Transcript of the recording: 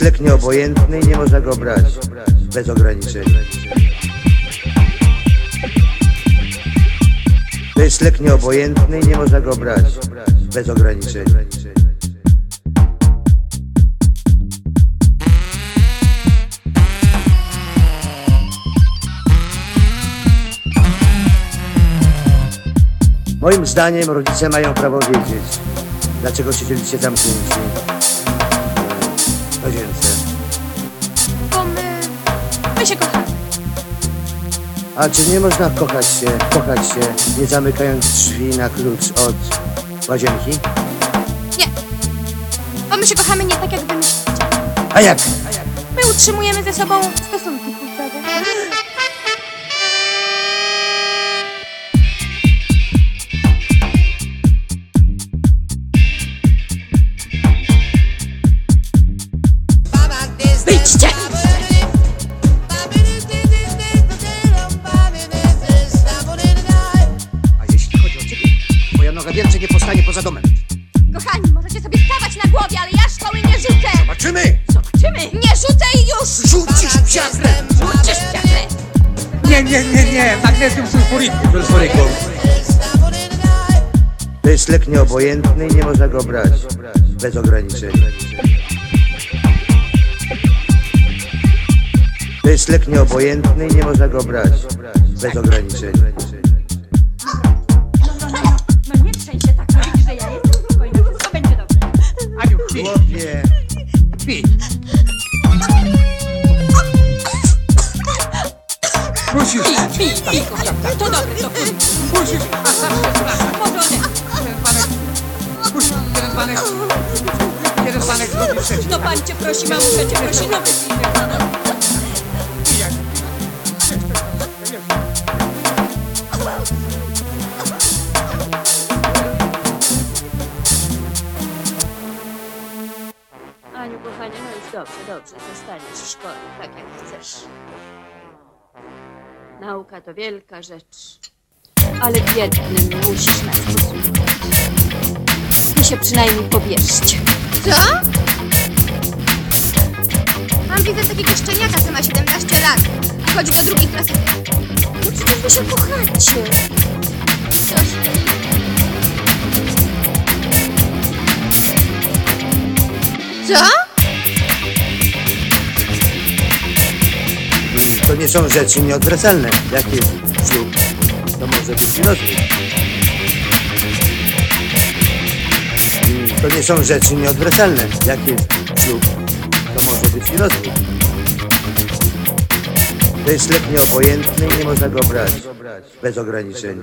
jest lek nieobojętny i nie można go brać bez ograniczeń. To jest lek nieobojętny i nie można go brać bez ograniczeń. Moim zdaniem rodzice mają prawo wiedzieć, dlaczego siedzieliście zamknięci łazience. Bo my... My się kochamy. A czy nie można kochać się, kochać się, nie zamykając drzwi na klucz od łazienki? Nie. Bo my się kochamy nie tak, jak wy myślicie. A jak? My utrzymujemy ze sobą stosunki płciowe. Więcej nie postanie poza domem. Kochani, możecie sobie stawać na głowie, ale ja szkoły nie rzucę! Zobaczymy! Zobaczymy! Nie rzucę i już! Rzucisz psiakrem! Rzucisz piachy! Nie, nie, nie, nie, magnesium sulfuriku. Sulfuryku. To jest lek nieobojętny i nie można go brać bez ograniczeń. To jest lek nieobojętny i nie można go brać bez ograniczeń. Musisz, Pij, pij, kochana. To dobre, to pij. musisz, one... Jeden panek, musisz, jeden panek, jeden panek zrobił trzeci. No pan cię prosi, mamusia cię prosi, no wypij Aniu, kochanie, no już dobrze, dobrze. Zostaniesz w szkole, tak jak chcesz. Nauka to wielka rzecz. Ale biednym musisz nas posłuchać. Wy się przynajmniej pobierzcie. Co? Mam widzę takiego szczeniaka, co ma 17 lat. Chodzi do drugiej klasy. No przecież wy się kochacie. Co? to nie są rzeczy nieodwracalne. Jak jest ślub, to może być i rozwód. To nie są rzeczy nieodwracalne. Jak jest ślub, to może być i rozwód. To jest lek nieobojętny i nie można go brać bez ograniczeń.